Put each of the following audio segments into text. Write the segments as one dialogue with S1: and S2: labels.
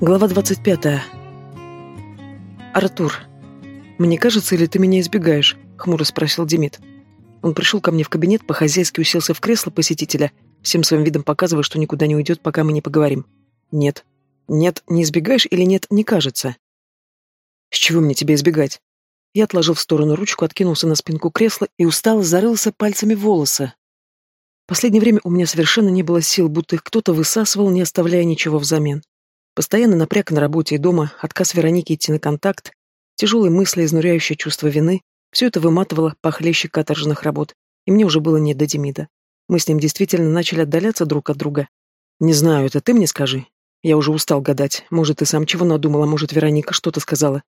S1: Глава 25. «Артур, мне кажется, или ты меня избегаешь?» — хмуро спросил Демид. Он пришел ко мне в кабинет, по-хозяйски уселся в кресло посетителя, всем своим видом показывая, что никуда не уйдет, пока мы не поговорим. «Нет. Нет, не избегаешь или нет, не кажется?» «С чего мне тебя избегать?» Я отложил в сторону ручку, откинулся на спинку кресла и устало зарылся пальцами в волосы. Последнее время у меня совершенно не было сил, будто их кто-то высасывал, не оставляя ничего взамен. Постоянно напряг на работе и дома, отказ Вероники идти на контакт, тяжелые мысли, изнуряющее чувство вины — все это выматывало похлеще каторжных работ, и мне уже было не до Демида. Мы с ним действительно начали отдаляться друг от друга. «Не знаю, это ты мне скажи. Я уже устал гадать. Может, ты сам чего надумала, может, Вероника что-то сказала.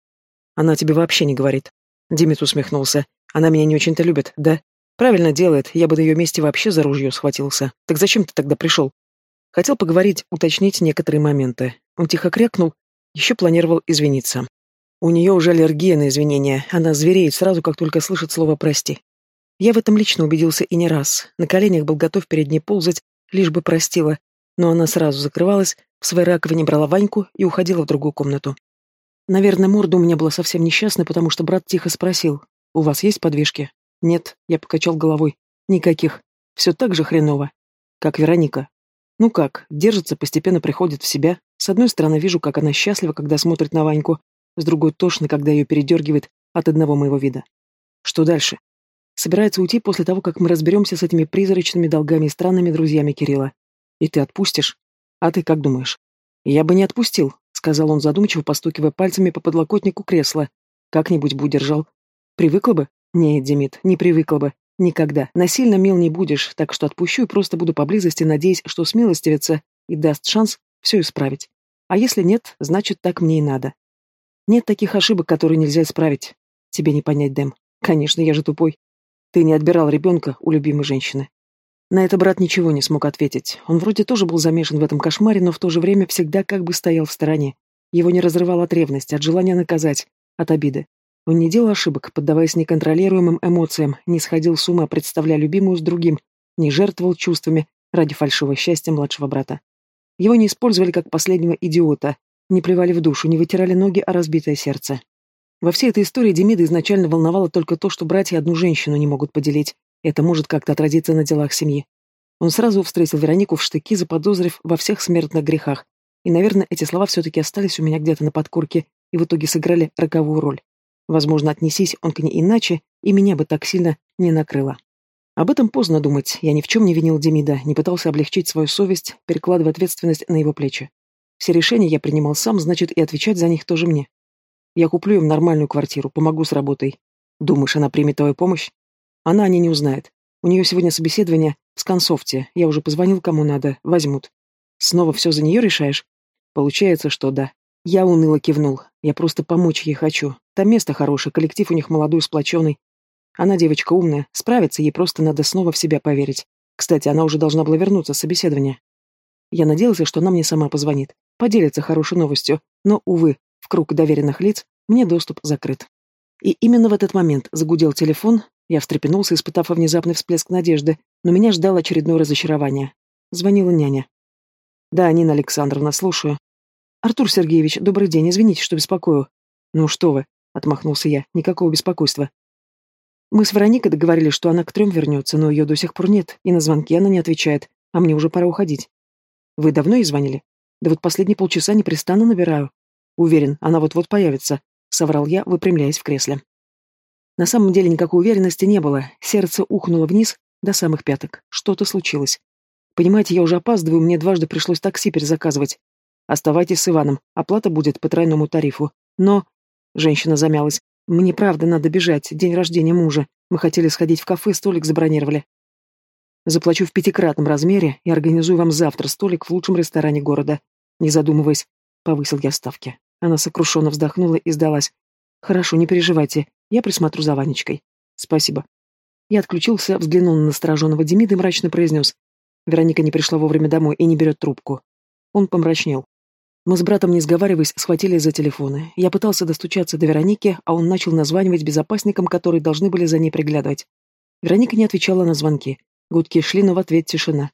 S1: Она тебе вообще не говорит». Демид усмехнулся. «Она меня не очень-то любит, да? Правильно делает, я бы на ее месте вообще за ружье схватился. Так зачем ты тогда пришел?» Хотел поговорить, уточнить некоторые моменты. Он тихо крякнул, еще планировал извиниться. У нее уже аллергия на извинения, она звереет сразу, как только слышит слово «прости». Я в этом лично убедился и не раз. На коленях был готов перед ней ползать, лишь бы простила, но она сразу закрывалась, в своей раковине брала Ваньку и уходила в другую комнату. Наверное, морда у меня была совсем несчастная, потому что брат тихо спросил, «У вас есть подвижки?» «Нет», — я покачал головой. «Никаких. Все так же хреново. Как Вероника. Ну как, держится, постепенно приходит в себя. С одной стороны, вижу, как она счастлива, когда смотрит на Ваньку, с другой тошно, когда ее передергивает от одного моего вида. Что дальше? Собирается уйти после того, как мы разберемся с этими призрачными долгами и странными друзьями Кирилла. И ты отпустишь? А ты как думаешь? Я бы не отпустил, сказал он задумчиво, постукивая пальцами по подлокотнику кресла. Как-нибудь бы удержал. Привыкла бы? Нет, Демид, не привыкла бы. Никогда. Насильно мил не будешь, так что отпущу и просто буду поблизости, надеясь, что смилостивится и даст шанс все исправить. А если нет, значит, так мне и надо. Нет таких ошибок, которые нельзя исправить. Тебе не понять, Дэм. Конечно, я же тупой. Ты не отбирал ребенка у любимой женщины. На это брат ничего не смог ответить. Он вроде тоже был замешан в этом кошмаре, но в то же время всегда как бы стоял в стороне. Его не разрывал от ревности, от желания наказать, от обиды. Он не делал ошибок, поддаваясь неконтролируемым эмоциям, не сходил с ума, представляя любимую с другим, не жертвовал чувствами ради фальшивого счастья младшего брата. Его не использовали как последнего идиота, не плевали в душу, не вытирали ноги о разбитое сердце. Во всей этой истории Демида изначально волновало только то, что братья одну женщину не могут поделить. Это может как-то отразиться на делах семьи. Он сразу встретил Веронику в штыки, заподозрив во всех смертных грехах. И, наверное, эти слова все-таки остались у меня где-то на подкорке и в итоге сыграли роковую роль. Возможно, отнесись он к ней иначе, и меня бы так сильно не накрыло. Об этом поздно думать. Я ни в чем не винил Демида, не пытался облегчить свою совесть, перекладывая ответственность на его плечи. Все решения я принимал сам, значит, и отвечать за них тоже мне. Я куплю им нормальную квартиру, помогу с работой. Думаешь, она примет твою помощь? Она о ней не узнает. У нее сегодня собеседование в консофте. Я уже позвонил кому надо, возьмут. Снова все за нее решаешь? Получается, что да. Я уныло кивнул. Я просто помочь ей хочу. Там место хорошее, коллектив у них молодой, сплоченный. Она девочка умная, справится, ей просто надо снова в себя поверить. Кстати, она уже должна была вернуться с собеседования. Я надеялся, что она мне сама позвонит, поделится хорошей новостью, но, увы, в круг доверенных лиц мне доступ закрыт. И именно в этот момент загудел телефон, я встрепенулся, испытав внезапный всплеск надежды, но меня ждало очередное разочарование. Звонила няня. «Да, Нина Александровна, слушаю». «Артур Сергеевич, добрый день, извините, что беспокою». «Ну что вы», — отмахнулся я, — «никакого беспокойства». Мы с Вероникой договорились, что она к трем вернется, но ее до сих пор нет, и на звонки она не отвечает, а мне уже пора уходить. Вы давно ей звонили? Да вот последние полчаса непрестанно набираю. Уверен, она вот-вот появится, — соврал я, выпрямляясь в кресле. На самом деле никакой уверенности не было, сердце ухнуло вниз до самых пяток. Что-то случилось. Понимаете, я уже опаздываю, мне дважды пришлось такси перезаказывать. Оставайтесь с Иваном, оплата будет по тройному тарифу. Но... Женщина замялась. Мне правда надо бежать, день рождения мужа. Мы хотели сходить в кафе, столик забронировали. Заплачу в пятикратном размере и организую вам завтра столик в лучшем ресторане города. Не задумываясь, повысил я ставки. Она сокрушенно вздохнула и сдалась. Хорошо, не переживайте, я присмотрю за Ванечкой. Спасибо. Я отключился, взглянул на настороженного Демида и мрачно произнес. Вероника не пришла вовремя домой и не берет трубку. Он помрачнел. Мы с братом, не сговариваясь, схватились за телефоны. Я пытался достучаться до Вероники, а он начал названивать безопасникам, которые должны были за ней приглядывать. Вероника не отвечала на звонки. Гудки шли, но в ответ тишина.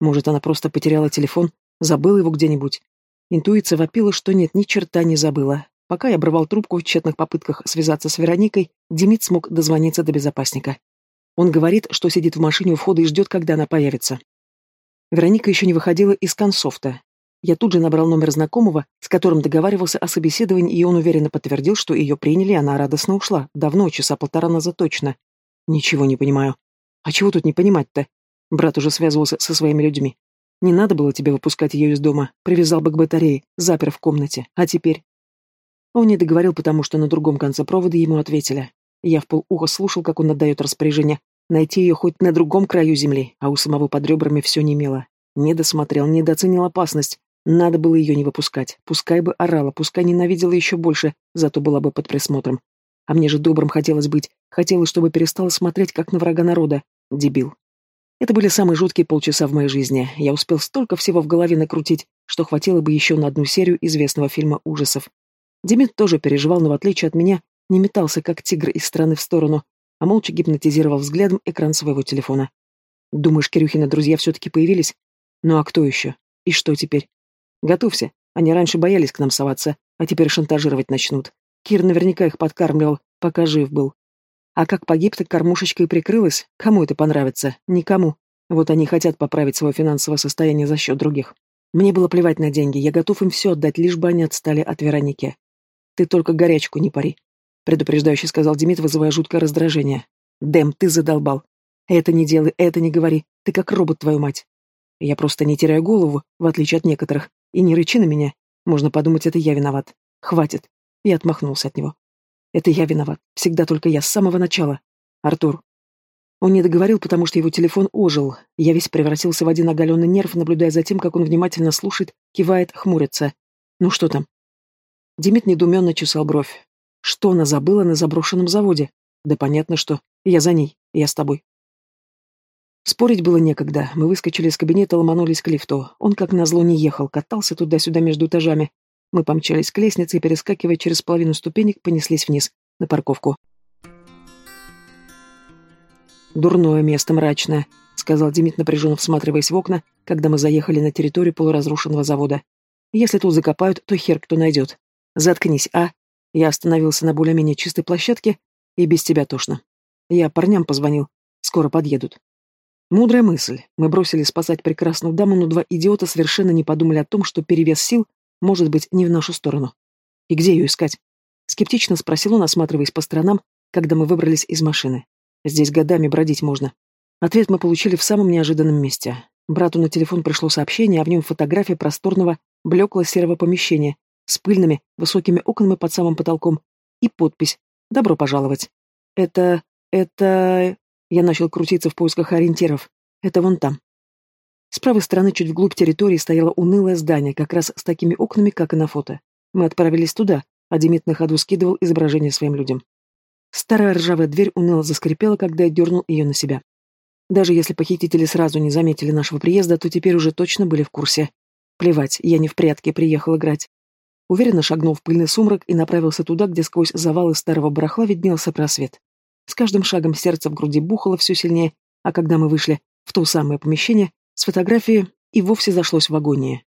S1: Может, она просто потеряла телефон, забыла его где-нибудь. Интуиция вопила, что нет, ни черта не забыла. Пока я обрывал трубку в тщетных попытках связаться с Вероникой, Демид смог дозвониться до безопасника. Он говорит, что сидит в машине у входа и ждет, когда она появится. Вероника еще не выходила из консофта. Я тут же набрал номер знакомого, с которым договаривался о собеседовании, и он уверенно подтвердил, что ее приняли, и она радостно ушла. Давно, часа полтора назад точно. Ничего не понимаю. А чего тут не понимать-то? Брат уже связывался со своими людьми. Не надо было тебе выпускать ее из дома. Привязал бы к батарее, запер в комнате. А теперь? Он не договорил, потому что на другом конце провода ему ответили. Я в полуха слушал, как он отдает распоряжение найти ее хоть на другом краю земли, а у самого под ребрами все немело. Не досмотрел, недооценил опасность. Надо было ее не выпускать. Пускай бы орала, пускай ненавидела еще больше, зато была бы под присмотром. А мне же добрым хотелось быть. Хотелось, чтобы перестала смотреть, как на врага народа. Дебил. Это были самые жуткие полчаса в моей жизни. Я успел столько всего в голове накрутить, что хватило бы еще на одну серию известного фильма ужасов. Демид тоже переживал, но в отличие от меня, не метался, как тигр из стороны в сторону, а молча гипнотизировал взглядом экран своего телефона. Думаешь, Кирюхины друзья все-таки появились? Ну а кто еще? И что теперь? Готовься. Они раньше боялись к нам соваться, а теперь шантажировать начнут. Кир наверняка их подкармливал, пока жив был. А как погиб, так кормушечкой прикрылась. Кому это понравится? Никому. Вот они хотят поправить свое финансовое состояние за счет других. Мне было плевать на деньги, я готов им все отдать, лишь бы они отстали от Вероники. Ты только горячку не пари, предупреждающе сказал Демид, вызывая жуткое раздражение. Дэм, ты задолбал. Это не делай, это не говори. Ты как робот, твою мать. Я просто не теряю голову, в отличие от некоторых. И не рычи на меня. Можно подумать, это я виноват. Хватит. Я отмахнулся от него. Это я виноват. Всегда только я, с самого начала. Артур. Он не договорил, потому что его телефон ожил. Я весь превратился в один оголенный нерв, наблюдая за тем, как он внимательно слушает, кивает, хмурится. Ну что там? Демид недоуменно чесал бровь. Что она забыла на заброшенном заводе? Да понятно, что. Я за ней. Я с тобой. Спорить было некогда. Мы выскочили из кабинета, ломанулись к лифту. Он, как назло, не ехал, катался туда-сюда между этажами. Мы помчались к лестнице и, перескакивая через половину ступенек, понеслись вниз, на парковку. «Дурное место, мрачное», — сказал Демид, напряженно всматриваясь в окна, когда мы заехали на территорию полуразрушенного завода. «Если тут закопают, то хер кто найдет. Заткнись, а? Я остановился на более-менее чистой площадке, и без тебя тошно. Я парням позвонил. Скоро подъедут. Мудрая мысль. Мы бросили спасать прекрасную даму, но два идиота совершенно не подумали о том, что перевес сил может быть не в нашу сторону. И где ее искать? Скептично спросил он, осматриваясь по сторонам, когда мы выбрались из машины. Здесь годами бродить можно. Ответ мы получили в самом неожиданном месте. Брату на телефон пришло сообщение, а в нем фотография просторного, блеклого серого помещения, с пыльными, высокими окнами под самым потолком, и подпись «Добро пожаловать». «Это... это...» Я начал крутиться в поисках ориентиров. «Это вон там». С правой стороны, чуть вглубь территории, стояло унылое здание, как раз с такими окнами, как и на фото. Мы отправились туда, а Демид на ходу скидывал изображение своим людям. Старая ржавая дверь уныло заскрипела, когда я дернул ее на себя. Даже если похитители сразу не заметили нашего приезда, то теперь уже точно были в курсе. Плевать, я не в прятки приехал играть. Уверенно шагнул в пыльный сумрак и направился туда, где сквозь завалы старого барахла виднелся просвет. С каждым шагом сердце в груди бухало все сильнее, а когда мы вышли в то самое помещение, с фотографии и вовсе зашлось в агонии.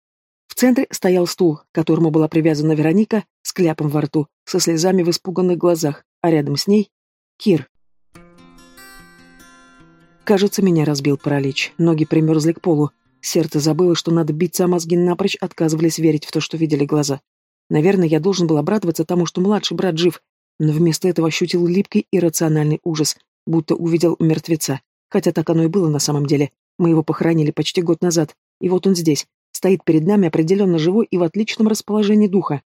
S1: В центре стоял стул, к которому была привязана Вероника с кляпом во рту, со слезами в испуганных глазах, а рядом с ней — Кир. Кажется, меня разбил паралич, ноги примерзли к полу, сердце забыло, что надо биться, а мозги напрочь отказывались верить в то, что видели глаза. Наверное, я должен был обрадоваться тому, что младший брат жив, но вместо этого ощутил липкий иррациональный ужас, будто увидел мертвеца. Хотя так оно и было на самом деле. Мы его похоронили почти год назад, и вот он здесь, стоит перед нами определенно живой и в отличном расположении духа.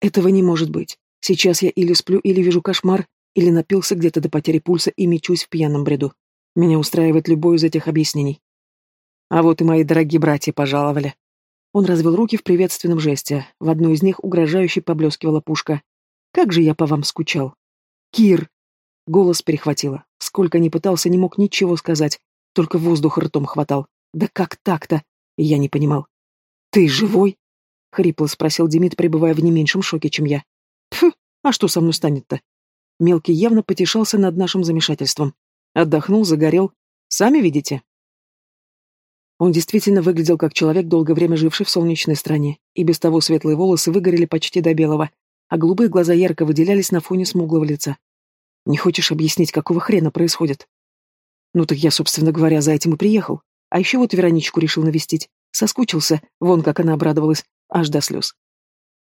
S1: Этого не может быть. Сейчас я или сплю, или вижу кошмар, или напился где-то до потери пульса и мечусь в пьяном бреду. Меня устраивает любое из этих объяснений. А вот и мои дорогие братья пожаловали. Он развел руки в приветственном жесте. В одну из них угрожающе поблескивала пушка. «Как же я по вам скучал!» «Кир!» Голос перехватило. Сколько ни пытался, не мог ничего сказать. Только воздух ртом хватал. «Да как так-то?» Я не понимал. «Ты живой?» — хрипло спросил Демид, пребывая в не меньшем шоке, чем я. «Пф, а что со мной станет-то?» Мелкий явно потешался над нашим замешательством. Отдохнул, загорел. «Сами видите?» Он действительно выглядел как человек, долгое время живший в солнечной стране, и без того светлые волосы выгорели почти до белого, а голубые глаза ярко выделялись на фоне смуглого лица. «Не хочешь объяснить, какого хрена происходит?» «Ну так я, собственно говоря, за этим и приехал. А еще вот Вероничку решил навестить. Соскучился, вон как она обрадовалась, аж до слез».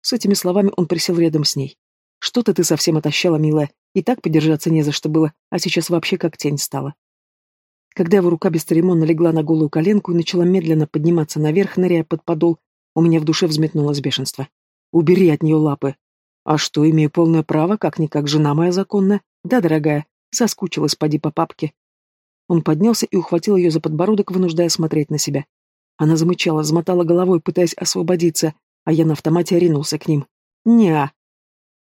S1: С этими словами он присел рядом с ней. «Что-то ты совсем отощала, милая. И так подержаться не за что было, а сейчас вообще как тень стала». Когда его рука бесцеремонно легла на голую коленку и начала медленно подниматься наверх, ныряя под подол, у меня в душе взметнулось бешенство. «Убери от нее лапы!» «А что, имею полное право, как-никак жена моя законная? Да, дорогая, соскучилась, поди по папке». Он поднялся и ухватил ее за подбородок, вынуждая смотреть на себя. Она замычала, замотала головой, пытаясь освободиться, а я на автомате ринулся к ним. «Не-а!»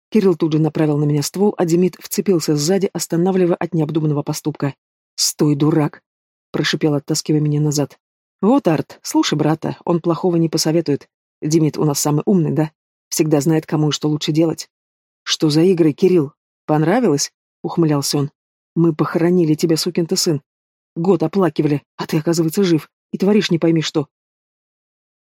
S1: Кирилл тут же направил на меня ствол, а Демид вцепился сзади, останавливая от необдуманного поступка. «Стой, дурак!» — прошипел, оттаскивая меня назад. «Вот, Арт, слушай брата, он плохого не посоветует. Демид у нас самый умный, да? Всегда знает, кому и что лучше делать». «Что за игры, Кирилл? Понравилось?» — ухмылялся он. «Мы похоронили тебя, сукин ты сын. Год оплакивали, а ты, оказывается, жив, и творишь не пойми что».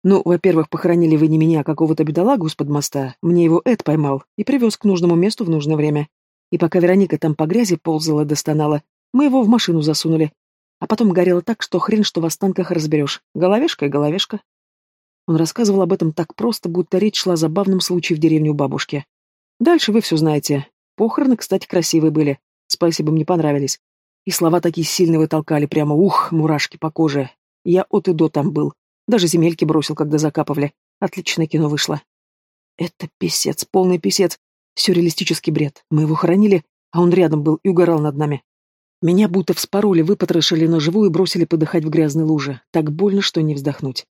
S1: «Ну, во-первых, похоронили вы не меня, а какого-то бедолагу из-под моста. Мне его Эд поймал и привез к нужному месту в нужное время. И пока Вероника там по грязи ползала, достонала, мы его в машину засунули. А потом горело так, что хрен, что в останках разберешь. Головешка и головешка. Он рассказывал об этом так просто, будто речь шла о забавном случае в деревне у бабушки. Дальше вы все знаете. Похороны, кстати, красивые были. Спасибо, мне понравились. И слова такие сильные вытолкали, прямо ух, мурашки по коже. Я от и до там был. Даже земельки бросил, когда закапывали. Отличное кино вышло. Это писец, полный писец. Сюрреалистический бред. Мы его хоронили, а он рядом был и угорал над нами. Меня будто вспороли, выпотрошили на живую и бросили подыхать в грязной луже. Так больно, что не вздохнуть.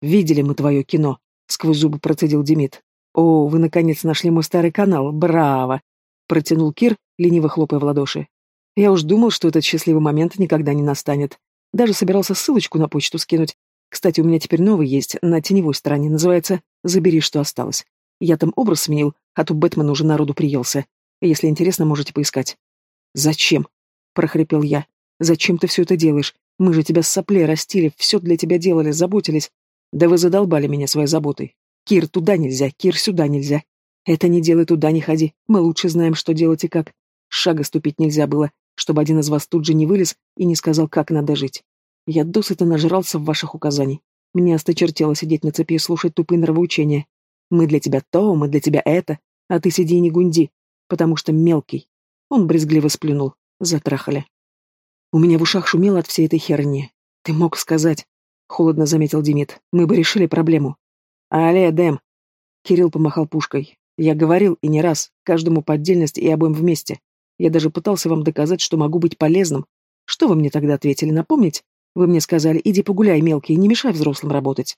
S1: «Видели мы твое кино», — сквозь зубы процедил Демид. «О, вы наконец нашли мой старый канал. Браво!» — протянул Кир, лениво хлопая в ладоши. Я уж думал, что этот счастливый момент никогда не настанет. Даже собирался ссылочку на почту скинуть. Кстати, у меня теперь новый есть, на теневой стороне, называется «Забери, что осталось». Я там образ сменил, а то Бэтмен уже народу приелся. Если интересно, можете поискать. «Зачем?» прохрипел я. «Зачем ты все это делаешь? Мы же тебя с соплей растили, все для тебя делали, заботились. Да вы задолбали меня своей заботой. Кир, туда нельзя, Кир, сюда нельзя. Это не делай, туда не ходи. Мы лучше знаем, что делать и как. Шага ступить нельзя было, чтобы один из вас тут же не вылез и не сказал, как надо жить. Я досыта нажрался в ваших указаний. Мне осточертело сидеть на цепи и слушать тупые нравоучения. Мы для тебя то, мы для тебя это, а ты сиди и не гунди, потому что мелкий. Он брезгливо сплюнул. Затрахали. У меня в ушах шумело от всей этой херни. Ты мог сказать, холодно заметил Демид. Мы бы решили проблему. Але, Дэм. Кирилл помахал пушкой. Я говорил и не раз, каждому по отдельности и обоим вместе. Я даже пытался вам доказать, что могу быть полезным. Что вы мне тогда ответили, напомнить? Вы мне сказали, иди погуляй, мелкий, не мешай взрослым работать.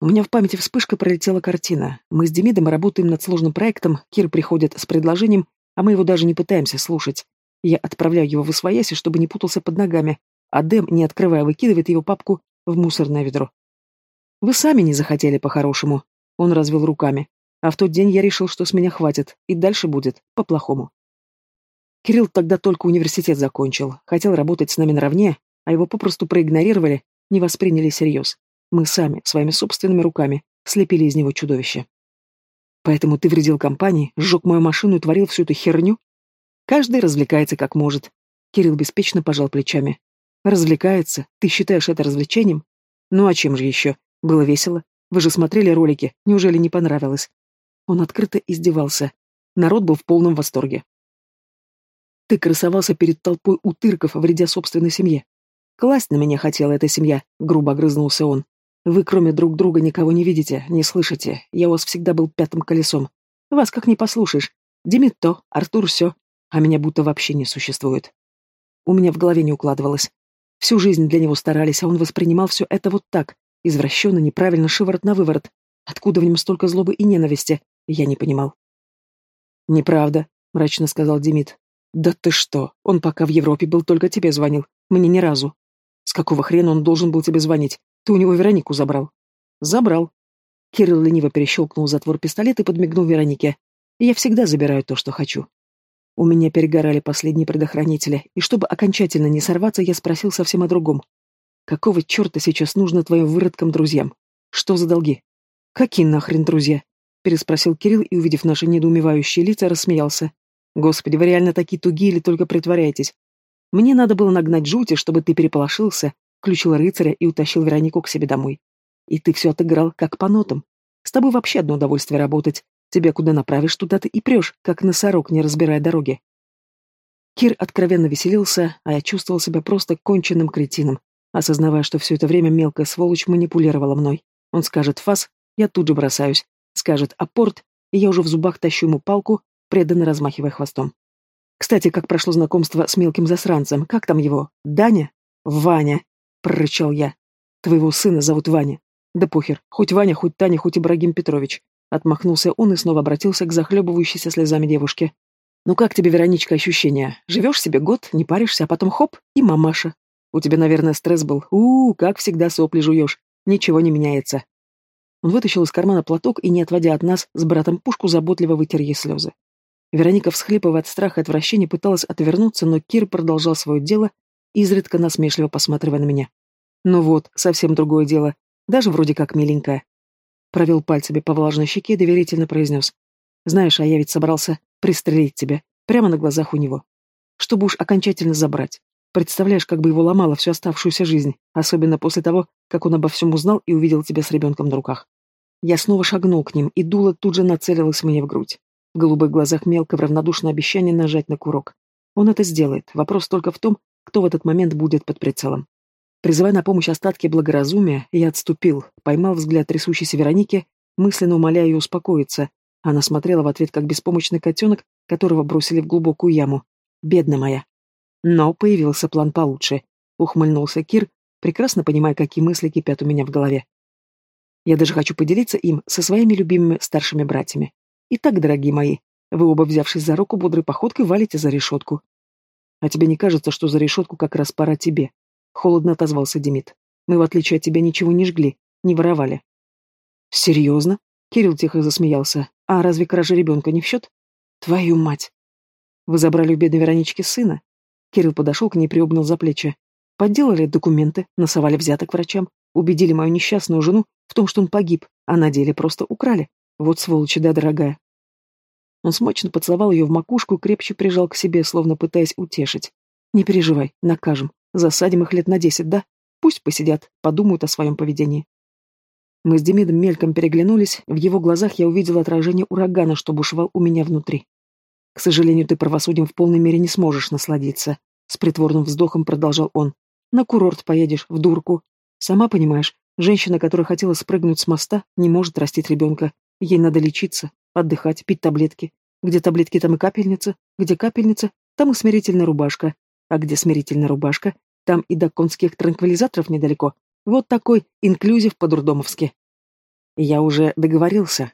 S1: У меня в памяти вспышка пролетела картина. Мы с Демидом работаем над сложным проектом, Кир приходит с предложением, а мы его даже не пытаемся слушать. Я отправляю его в освояси, чтобы не путался под ногами, а Дэм, не открывая, выкидывает его папку в мусорное ведро. Вы сами не захотели по-хорошему. Он развел руками. А в тот день я решил, что с меня хватит, и дальше будет по-плохому. Кирилл тогда только университет закончил, хотел работать с нами наравне, а его попросту проигнорировали, не восприняли всерьез. Мы сами, своими собственными руками, слепили из него чудовище. Поэтому ты вредил компании, сжег мою машину и творил всю эту херню? Каждый развлекается как может. Кирилл беспечно пожал плечами. Развлекается? Ты считаешь это развлечением? Ну а чем же еще? Было весело. Вы же смотрели ролики, неужели не понравилось? Он открыто издевался. Народ был в полном восторге. Ты красовался перед толпой утырков, вредя собственной семье. Класть на меня хотела эта семья, грубо огрызнулся он. Вы кроме друг друга никого не видите, не слышите. Я у вас всегда был пятым колесом. Вас как не послушаешь. Демид то, Артур все а меня будто вообще не существует. У меня в голове не укладывалось. Всю жизнь для него старались, а он воспринимал все это вот так, извращенно, неправильно, шиворот на выворот. Откуда в нем столько злобы и ненависти, я не понимал. «Неправда», — мрачно сказал Демид. «Да ты что, он пока в Европе был, только тебе звонил. Мне ни разу. С какого хрена он должен был тебе звонить? Ты у него Веронику забрал». «Забрал». Кирилл лениво перещелкнул затвор пистолета и подмигнул Веронике. «Я всегда забираю то, что хочу. У меня перегорали последние предохранители, и чтобы окончательно не сорваться, я спросил совсем о другом. Какого черта сейчас нужно твоим выродкам-друзьям? Что за долги? Какие нахрен друзья? Переспросил Кирилл и, увидев наши недоумевающие лица, рассмеялся. Господи, вы реально такие тугие или только притворяетесь? Мне надо было нагнать жути, чтобы ты переполошился, включил рыцаря и утащил Веронику к себе домой. И ты все отыграл, как по нотам. С тобой вообще одно удовольствие работать. Тебя куда направишь, туда ты и прешь, как носорог, не разбирая дороги. Кир откровенно веселился, а я чувствовал себя просто конченным кретином, осознавая, что все это время мелкая сволочь манипулировала мной. Он скажет «фас», я тут же бросаюсь. Скажет «апорт», и я уже в зубах тащу ему палку, преданно размахивая хвостом. Кстати, как прошло знакомство с мелким засранцем? Как там его? Даня? Ваня, прорычал я. Твоего сына зовут Ваня. Да похер, хоть Ваня, хоть Таня, хоть Ибрагим Петрович. Отмахнулся он и снова обратился к захлебывающейся слезами девушке. «Ну как тебе, Вероничка, ощущения? Живешь себе год, не паришься, а потом хоп, и мамаша. У тебя, наверное, стресс был. у, -у как всегда сопли жуешь. Ничего не меняется». Он вытащил из кармана платок и, не отводя от нас, с братом пушку заботливо вытер ей слезы. Вероника, всхлипывая от страха и отвращения, пыталась отвернуться, но Кир продолжал свое дело, изредка насмешливо посматривая на меня. «Ну вот, совсем другое дело. Даже вроде как миленькая». Провел пальцами по влажной щеке и доверительно произнес. «Знаешь, а я ведь собрался пристрелить тебя, прямо на глазах у него. Чтобы уж окончательно забрать. Представляешь, как бы его ломало всю оставшуюся жизнь, особенно после того, как он обо всем узнал и увидел тебя с ребенком на руках. Я снова шагнул к ним, и дуло тут же нацелилось мне в грудь. В голубых глазах мелко в равнодушное обещание нажать на курок. Он это сделает, вопрос только в том, кто в этот момент будет под прицелом. Призывая на помощь остатки благоразумия, я отступил, поймал взгляд трясущейся Вероники, мысленно умоляя ее успокоиться, она смотрела в ответ, как беспомощный котенок, которого бросили в глубокую яму. Бедная моя. Но появился план получше. Ухмыльнулся Кир, прекрасно понимая, какие мысли кипят у меня в голове. Я даже хочу поделиться им со своими любимыми старшими братьями. Итак, дорогие мои, вы оба, взявшись за руку, бодрой походкой валите за решетку. А тебе не кажется, что за решетку как раз пора тебе? Холодно отозвался Демид. Мы, в отличие от тебя, ничего не жгли, не воровали. Серьезно? Кирилл тихо засмеялся. А разве кража ребенка не в счет? Твою мать! Вы забрали у бедной Веронички сына? Кирилл подошел к ней, приобнял за плечи. Подделали документы, насовали взяток врачам, убедили мою несчастную жену в том, что он погиб, а на деле просто украли. Вот сволочи, да, дорогая. Он смачно поцеловал ее в макушку крепче прижал к себе, словно пытаясь утешить. Не переживай, накажем. Засадим их лет на десять, да? Пусть посидят, подумают о своем поведении. Мы с Демидом мельком переглянулись, в его глазах я увидела отражение урагана, что бушевал у меня внутри. «К сожалению, ты правосудием в полной мере не сможешь насладиться», — с притворным вздохом продолжал он. «На курорт поедешь, в дурку. Сама понимаешь, женщина, которая хотела спрыгнуть с моста, не может растить ребенка. Ей надо лечиться, отдыхать, пить таблетки. Где таблетки, там и капельница. Где капельница, там и смирительная рубашка. А где смирительная рубашка, там и до конских транквилизаторов недалеко. Вот такой инклюзив по-дурдомовски. Я уже договорился.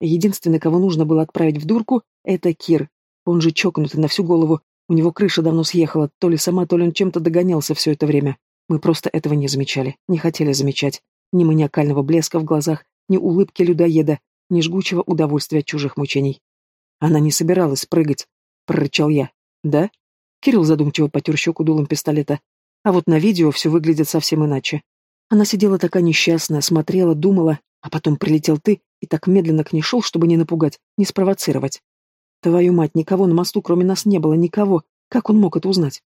S1: Единственный, кого нужно было отправить в дурку, это Кир. Он же чокнутый на всю голову. У него крыша давно съехала, то ли сама, то ли он чем-то догонялся все это время. Мы просто этого не замечали, не хотели замечать. Ни маниакального блеска в глазах, ни улыбки людоеда, ни жгучего удовольствия от чужих мучений. Она не собиралась прыгать, прорычал я. Да? Кирилл задумчиво потер щеку дулом пистолета. А вот на видео все выглядит совсем иначе. Она сидела такая несчастная, смотрела, думала, а потом прилетел ты и так медленно к ней шел, чтобы не напугать, не спровоцировать. Твою мать, никого на мосту, кроме нас, не было, никого. Как он мог это узнать?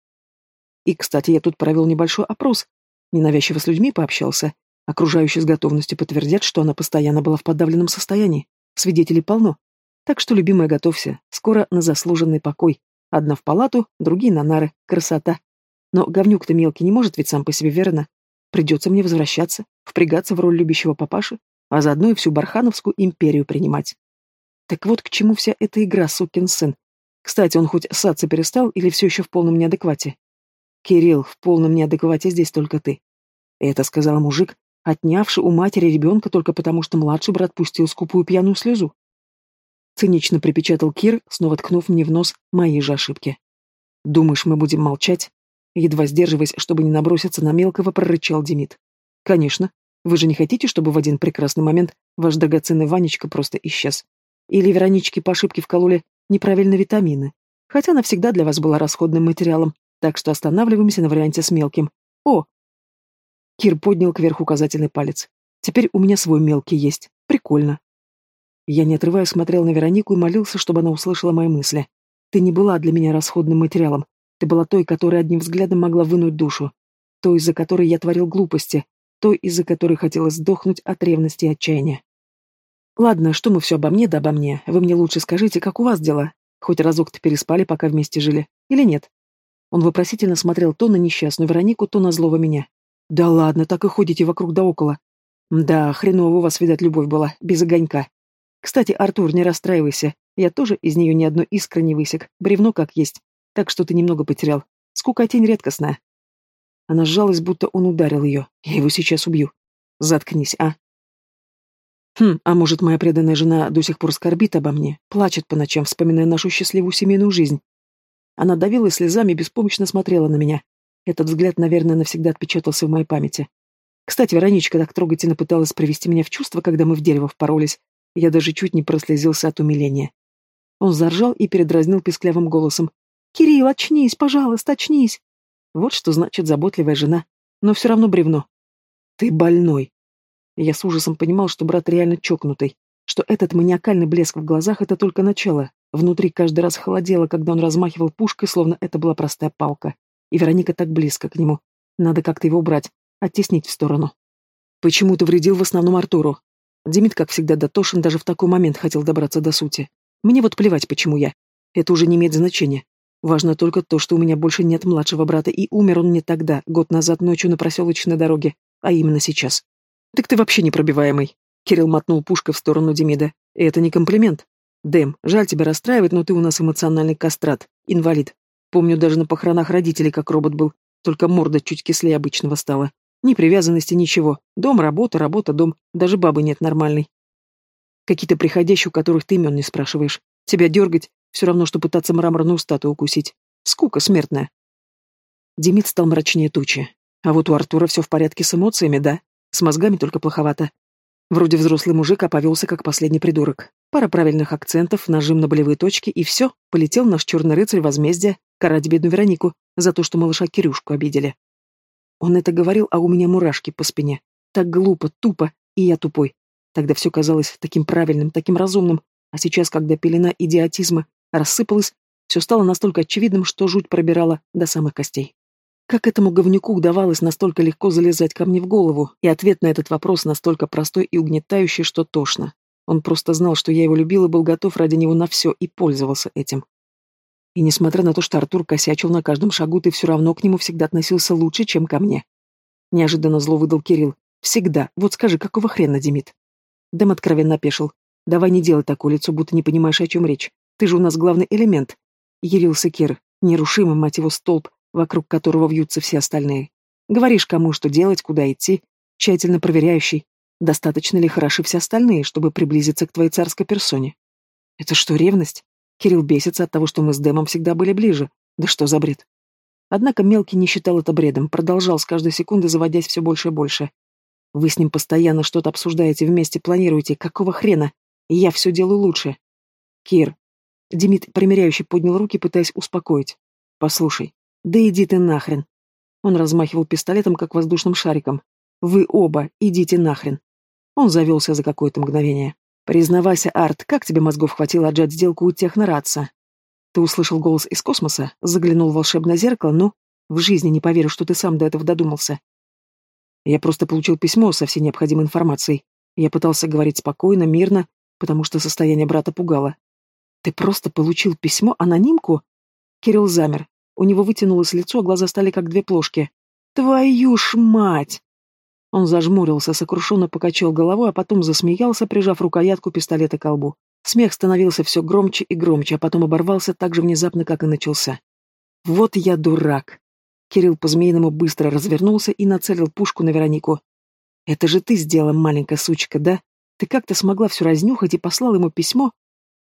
S1: И, кстати, я тут провел небольшой опрос. Ненавязчиво с людьми пообщался. Окружающие с готовностью подтвердят, что она постоянно была в подавленном состоянии. Свидетелей полно. Так что, любимая, готовься. Скоро на заслуженный покой. Одна в палату, другие на нары. Красота. Но говнюк-то мелкий не может ведь сам по себе, верно? Придется мне возвращаться, впрягаться в роль любящего папаши, а заодно и всю Бархановскую империю принимать. Так вот к чему вся эта игра, сукин сын. Кстати, он хоть ссаться перестал или все еще в полном неадеквате? Кирилл, в полном неадеквате здесь только ты. Это сказал мужик, отнявший у матери ребенка только потому, что младший брат пустил скупую пьяную слезу. Цинично припечатал Кир, снова ткнув мне в нос мои же ошибки. Думаешь, мы будем молчать? Едва сдерживаясь, чтобы не наброситься на мелкого, прорычал Демид. «Конечно. Вы же не хотите, чтобы в один прекрасный момент ваш драгоценный Ванечка просто исчез? Или Вероничке по ошибке вкололи неправильные витамины? Хотя она всегда для вас была расходным материалом, так что останавливаемся на варианте с мелким. О, Кир поднял кверху указательный палец. Теперь у меня свой мелкий есть. Прикольно. Я, не отрывая, смотрел на Веронику и молился, чтобы она услышала мои мысли. Ты не была для меня расходным материалом. Ты была той, которая одним взглядом могла вынуть душу. Той, из-за которой я творил глупости. Той, из-за которой хотелось сдохнуть от ревности и отчаяния. Ладно, что мы все обо мне да обо мне. Вы мне лучше скажите, как у вас дела? Хоть разок-то переспали, пока вместе жили. Или нет? Он вопросительно смотрел то на несчастную Веронику, то на злого меня. Да ладно, так и ходите вокруг да около. Да, хреново у вас, видать, любовь была, без огонька. Кстати, Артур, не расстраивайся. Я тоже из нее ни одной искры не высек. Бревно как есть. Так что ты немного потерял. Скукотень редкостная. Она сжалась, будто он ударил ее. Я его сейчас убью. Заткнись, а? Хм, а может, моя преданная жена до сих пор скорбит обо мне, плачет по ночам, вспоминая нашу счастливую семейную жизнь. Она давила слезами и беспомощно смотрела на меня. Этот взгляд, наверное, навсегда отпечатался в моей памяти. Кстати, Вероничка так трогательно пыталась привести меня в чувство, когда мы в дерево впоролись. Я даже чуть не прослезился от умиления. Он заржал и передразнил писклявым голосом. «Кирилл, очнись, пожалуйста, очнись!» Вот что значит заботливая жена. Но все равно бревно. «Ты больной!» Я с ужасом понимал, что брат реально чокнутый, что этот маниакальный блеск в глазах — это только начало. Внутри каждый раз холодело, когда он размахивал пушкой, словно это была простая палка. И Вероника так близко к нему. Надо как-то его убрать, оттеснить в сторону. Почему ты вредил в основном Артуру? Демид, как всегда, дотошен, даже в такой момент хотел добраться до сути. Мне вот плевать, почему я. Это уже не имеет значения. Важно только то, что у меня больше нет младшего брата, и умер он не тогда, год назад ночью на проселочной дороге, а именно сейчас. Так ты вообще непробиваемый. Кирилл мотнул пушкой в сторону Демида. Это не комплимент. Дэм, жаль тебя расстраивать, но ты у нас эмоциональный кастрат, инвалид. Помню даже на похоронах родителей, как робот был, только морда чуть кислее обычного стала. Ни привязанности, ничего. Дом, работа, работа, дом. Даже бабы нет нормальной. Какие-то приходящие, у которых ты имен не спрашиваешь. Тебя дергать, все равно, что пытаться мраморную статую укусить. Скука смертная. Демид стал мрачнее тучи. А вот у Артура все в порядке с эмоциями, да? С мозгами только плоховато. Вроде взрослый мужик, а повелся как последний придурок. Пара правильных акцентов, нажим на болевые точки, и все, полетел наш черный рыцарь возмездия карать бедную Веронику за то, что малыша Кирюшку обидели. Он это говорил, а у меня мурашки по спине. Так глупо, тупо, и я тупой. Тогда все казалось таким правильным, таким разумным, а сейчас, когда пелена идиотизма рассыпалась, все стало настолько очевидным, что жуть пробирала до самых костей. Как этому говнюку удавалось настолько легко залезать ко мне в голову, и ответ на этот вопрос настолько простой и угнетающий, что тошно. Он просто знал, что я его любил и был готов ради него на все, и пользовался этим. И несмотря на то, что Артур косячил на каждом шагу, ты все равно к нему всегда относился лучше, чем ко мне. Неожиданно зло выдал Кирилл. Всегда. Вот скажи, какого хрена, Демид? Дэм откровенно опешил. Давай не делай такое лицо, будто не понимаешь, о чем речь. Ты же у нас главный элемент. Ярился Кир, нерушимый, мать его, столб, вокруг которого вьются все остальные. Говоришь кому, что делать, куда идти, тщательно проверяющий, достаточно ли хороши все остальные, чтобы приблизиться к твоей царской персоне. Это что, ревность? Кирилл бесится от того, что мы с Дэмом всегда были ближе. Да что за бред? Однако Мелкий не считал это бредом, продолжал с каждой секунды заводясь все больше и больше. Вы с ним постоянно что-то обсуждаете, вместе планируете. Какого хрена? Я все делаю лучше. Кир. Демид примиряющий поднял руки, пытаясь успокоить. Послушай, «Да иди ты нахрен!» Он размахивал пистолетом, как воздушным шариком. «Вы оба, идите нахрен!» Он завелся за какое-то мгновение. «Признавайся, Арт, как тебе мозгов хватило отжать сделку у технорадца?» Ты услышал голос из космоса, заглянул в волшебное зеркало, но в жизни не поверю, что ты сам до этого додумался. Я просто получил письмо со всей необходимой информацией. Я пытался говорить спокойно, мирно, потому что состояние брата пугало. Ты просто получил письмо, анонимку? Кирилл замер, у него вытянулось лицо, глаза стали как две плошки. «Твою ж мать!» Он зажмурился, сокрушенно покачал головой, а потом засмеялся, прижав рукоятку пистолета к колбу. Смех становился все громче и громче, а потом оборвался так же внезапно, как и начался. «Вот я дурак!» Кирилл по-змеиному быстро развернулся и нацелил пушку на Веронику. «Это же ты сделала, маленькая сучка, да? Ты как-то смогла все разнюхать и послал ему письмо?»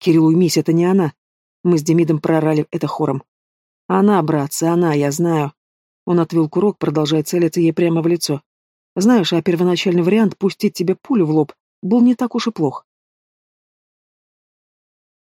S1: «Кирилл, уймись, это не она!» Мы с Демидом прорали это хором. Она, братцы, она, я знаю. Он отвел курок, продолжая целиться ей прямо в лицо. Знаешь, а первоначальный вариант пустить тебе пулю в лоб был не так уж и плох.